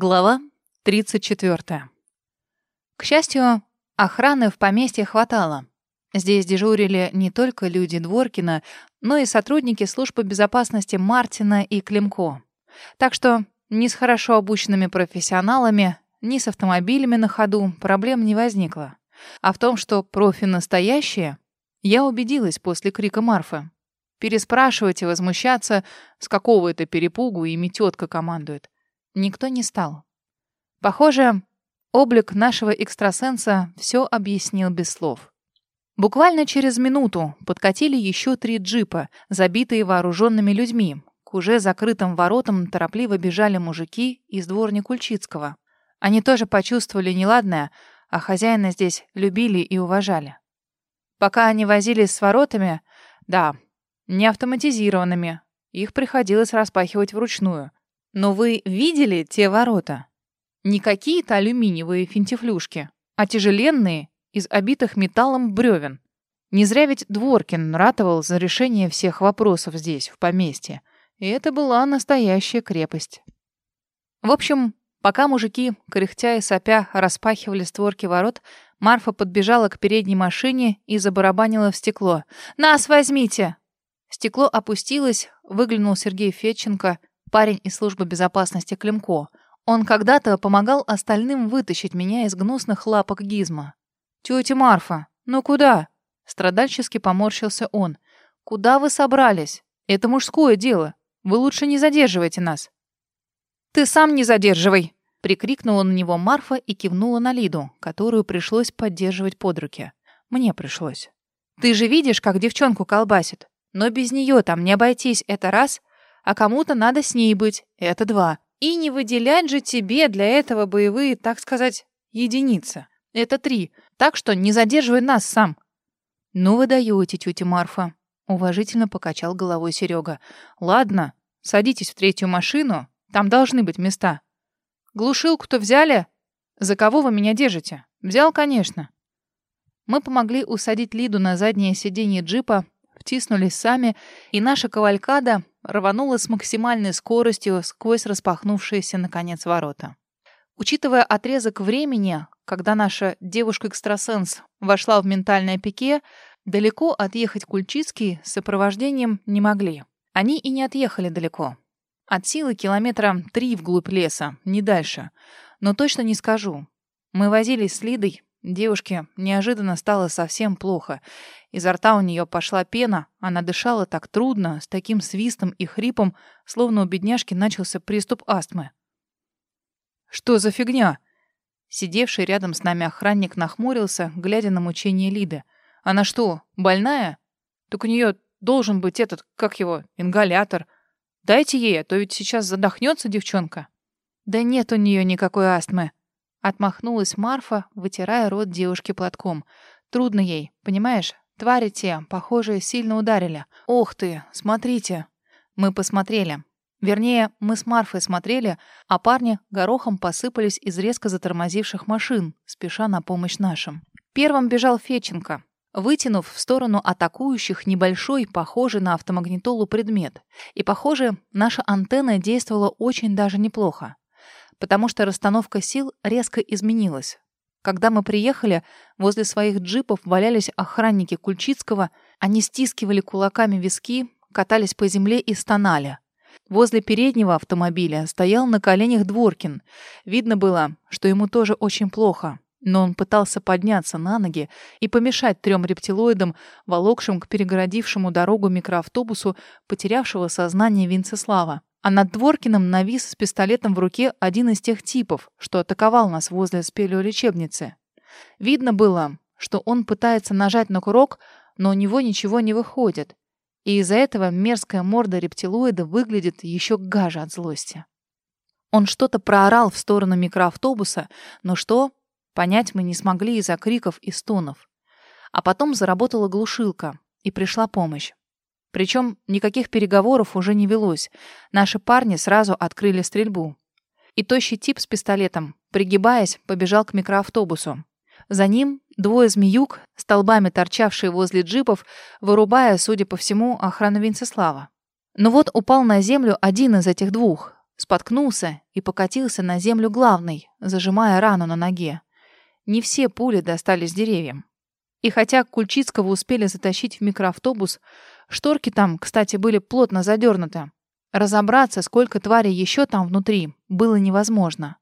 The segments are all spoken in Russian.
Глава 34. К счастью, охраны в поместье хватало. Здесь дежурили не только люди Дворкина, но и сотрудники службы безопасности Мартина и Климко. Так что ни с хорошо обученными профессионалами, ни с автомобилями на ходу проблем не возникло. А в том, что профи настоящие, я убедилась после крика Марфы. Переспрашивать и возмущаться, с какого это перепугу ими тетка командует никто не стал. Похоже, облик нашего экстрасенса все объяснил без слов. Буквально через минуту подкатили еще три джипа, забитые вооруженными людьми. К уже закрытым воротам торопливо бежали мужики из дворни Кульчицкого. Они тоже почувствовали неладное, а хозяина здесь любили и уважали. Пока они возились с воротами, да, не автоматизированными, их приходилось распахивать вручную. Но вы видели те ворота? Не какие-то алюминиевые финтифлюшки, а тяжеленные, из обитых металлом бревен. Не зря ведь Дворкин ратовал за решение всех вопросов здесь, в поместье. И это была настоящая крепость. В общем, пока мужики, кряхтя и сопя, распахивали створки ворот, Марфа подбежала к передней машине и забарабанила в стекло. «Нас возьмите!» Стекло опустилось, выглянул Сергей Федченко парень из службы безопасности Климко. Он когда-то помогал остальным вытащить меня из гнусных лапок Гизма. «Тетя Марфа, ну куда?» Страдальчески поморщился он. «Куда вы собрались? Это мужское дело. Вы лучше не задерживайте нас». «Ты сам не задерживай!» Прикрикнула на него Марфа и кивнула на Лиду, которую пришлось поддерживать под руки. Мне пришлось. «Ты же видишь, как девчонку колбасит. Но без нее там не обойтись, это раз а кому-то надо с ней быть. Это два. И не выделять же тебе для этого боевые, так сказать, единицы. Это три. Так что не задерживай нас сам. Ну вы даете, тетя Марфа. Уважительно покачал головой Серега. Ладно, садитесь в третью машину. Там должны быть места. Глушилку-то взяли? За кого вы меня держите? Взял, конечно. Мы помогли усадить Лиду на заднее сиденье джипа, втиснулись сами, и наша кавалькада рванула с максимальной скоростью сквозь распахнувшиеся, наконец, ворота. Учитывая отрезок времени, когда наша девушка-экстрасенс вошла в ментальное пике, далеко отъехать Кульчицкий с сопровождением не могли. Они и не отъехали далеко. От силы километра три вглубь леса, не дальше. Но точно не скажу. Мы возились с Лидой, Девушке неожиданно стало совсем плохо. Изо рта у нее пошла пена, она дышала так трудно, с таким свистом и хрипом, словно у бедняжки начался приступ астмы. «Что за фигня?» Сидевший рядом с нами охранник нахмурился, глядя на мучение Лиды. «Она что, больная? Так у нее должен быть этот, как его, ингалятор. Дайте ей, а то ведь сейчас задохнется девчонка». «Да нет у нее никакой астмы», Отмахнулась Марфа, вытирая рот девушки платком. Трудно ей, понимаешь? Твари те, похоже, сильно ударили. Ох ты, смотрите. Мы посмотрели. Вернее, мы с Марфой смотрели, а парни горохом посыпались из резко затормозивших машин, спеша на помощь нашим. Первым бежал Феченко, вытянув в сторону атакующих небольшой, похожий на автомагнитолу предмет. И, похоже, наша антенна действовала очень даже неплохо потому что расстановка сил резко изменилась. Когда мы приехали, возле своих джипов валялись охранники Кульчицкого, они стискивали кулаками виски, катались по земле и стонали. Возле переднего автомобиля стоял на коленях Дворкин. Видно было, что ему тоже очень плохо, но он пытался подняться на ноги и помешать трем рептилоидам, волокшим к перегородившему дорогу микроавтобусу, потерявшего сознание Винцеслава. А над Дворкиным навис с пистолетом в руке один из тех типов, что атаковал нас возле спелеолечебницы. Видно было, что он пытается нажать на курок, но у него ничего не выходит. И из-за этого мерзкая морда рептилоида выглядит еще гаже от злости. Он что-то проорал в сторону микроавтобуса, но что, понять мы не смогли из-за криков и стонов. А потом заработала глушилка, и пришла помощь. Причем никаких переговоров уже не велось. Наши парни сразу открыли стрельбу. И тощий тип с пистолетом, пригибаясь, побежал к микроавтобусу. За ним двое змеюк, столбами торчавшие возле джипов, вырубая, судя по всему, охрану Венцеслава. Но вот упал на землю один из этих двух. Споткнулся и покатился на землю главный, зажимая рану на ноге. Не все пули достались деревьям. И хотя Кульчицкого успели затащить в микроавтобус, шторки там, кстати, были плотно задернуты. Разобраться, сколько тварей еще там внутри, было невозможно.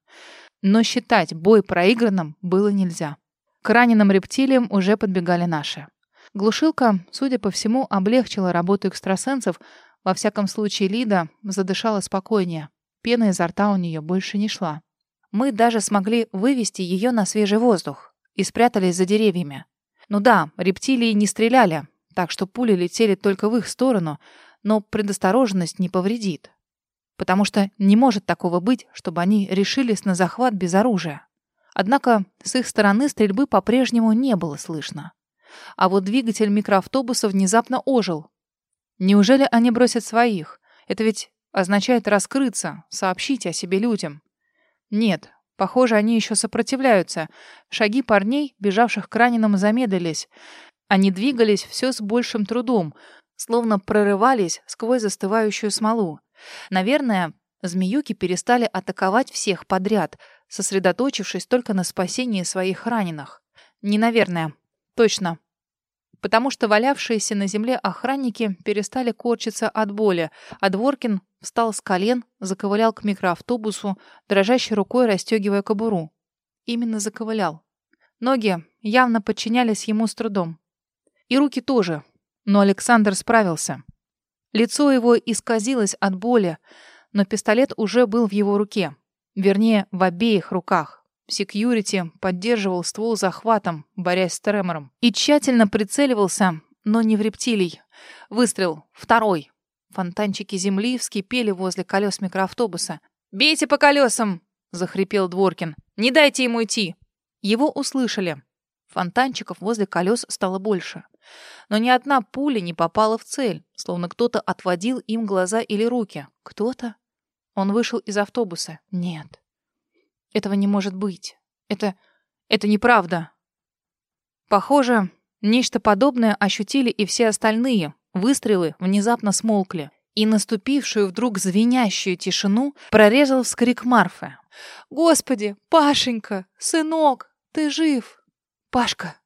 Но считать бой проигранным было нельзя. К раненым рептилиям уже подбегали наши. Глушилка, судя по всему, облегчила работу экстрасенсов. Во всяком случае, Лида задышала спокойнее. Пена изо рта у нее больше не шла. Мы даже смогли вывести ее на свежий воздух и спрятались за деревьями. Ну да, рептилии не стреляли, так что пули летели только в их сторону, но предосторожность не повредит. Потому что не может такого быть, чтобы они решились на захват без оружия. Однако с их стороны стрельбы по-прежнему не было слышно. А вот двигатель микроавтобуса внезапно ожил. Неужели они бросят своих? Это ведь означает раскрыться, сообщить о себе людям. Нет, похоже, они еще сопротивляются. Шаги парней, бежавших к раненым, замедлились. Они двигались все с большим трудом, словно прорывались сквозь застывающую смолу. Наверное, змеюки перестали атаковать всех подряд, сосредоточившись только на спасении своих раненых. Не наверное. Точно. Потому что валявшиеся на земле охранники перестали корчиться от боли, а Дворкин встал с колен, заковылял к микроавтобусу, дрожащей рукой расстегивая кобуру. Именно заковылял. Ноги явно подчинялись ему с трудом. И руки тоже. Но Александр справился. Лицо его исказилось от боли, но пистолет уже был в его руке. Вернее, в обеих руках. Секьюрити поддерживал ствол захватом, борясь с тремором. И тщательно прицеливался, но не в рептилий. Выстрел. Второй. Фонтанчики земли вскипели возле колес микроавтобуса. «Бейте по колесам!» — захрипел Дворкин. «Не дайте ему идти!» Его услышали. Фонтанчиков возле колес стало больше. Но ни одна пуля не попала в цель, словно кто-то отводил им глаза или руки. Кто-то? Он вышел из автобуса. Нет. Этого не может быть. Это... это неправда. Похоже, нечто подобное ощутили и все остальные. Выстрелы внезапно смолкли. И наступившую вдруг звенящую тишину прорезал вскрик Марфы. «Господи, Пашенька, сынок, ты жив!» «Пашка!»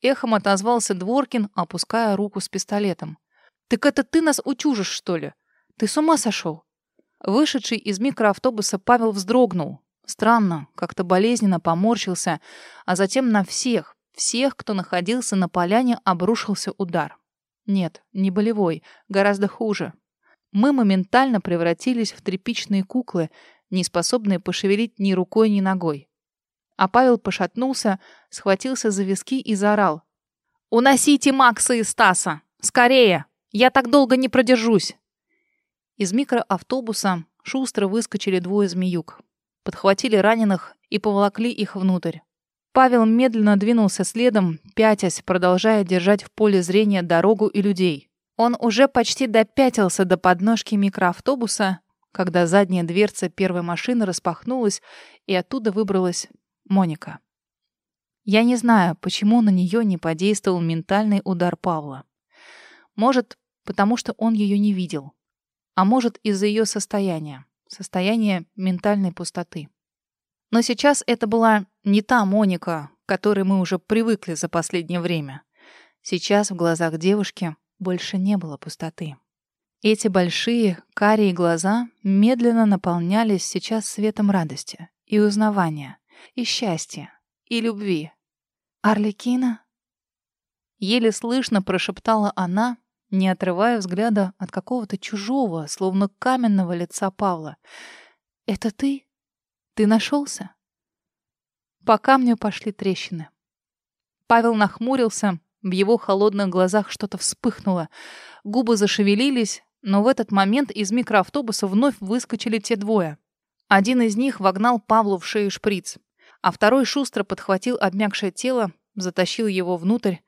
Эхом отозвался Дворкин, опуская руку с пистолетом. «Так это ты нас утюжишь, что ли? Ты с ума сошел?» Вышедший из микроавтобуса Павел вздрогнул. Странно, как-то болезненно поморщился, а затем на всех, всех, кто находился на поляне, обрушился удар. Нет, не болевой, гораздо хуже. Мы моментально превратились в тряпичные куклы, не способные пошевелить ни рукой, ни ногой. А Павел пошатнулся, схватился за виски и заорал. «Уносите Макса и Стаса! Скорее! Я так долго не продержусь!» Из микроавтобуса шустро выскочили двое змеюк. Подхватили раненых и поволокли их внутрь. Павел медленно двинулся следом, пятясь, продолжая держать в поле зрения дорогу и людей. Он уже почти допятился до подножки микроавтобуса, когда задняя дверца первой машины распахнулась, и оттуда выбралась Моника. Я не знаю, почему на нее не подействовал ментальный удар Павла. Может, потому что он ее не видел. А может, из-за ее состояния. Состояния ментальной пустоты. Но сейчас это была не та Моника, к которой мы уже привыкли за последнее время. Сейчас в глазах девушки больше не было пустоты. Эти большие, карие глаза медленно наполнялись сейчас светом радости и узнавания, и счастья, и любви. «Арлекина?» Еле слышно прошептала она, не отрывая взгляда от какого-то чужого, словно каменного лица Павла. «Это ты? Ты нашелся?» По камню пошли трещины. Павел нахмурился, в его холодных глазах что-то вспыхнуло. Губы зашевелились, но в этот момент из микроавтобуса вновь выскочили те двое. Один из них вогнал Павлу в шею шприц а второй шустро подхватил обмякшее тело, затащил его внутрь.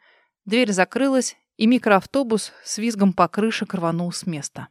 Дверь закрылась, и микроавтобус с визгом покрышек рванул с места.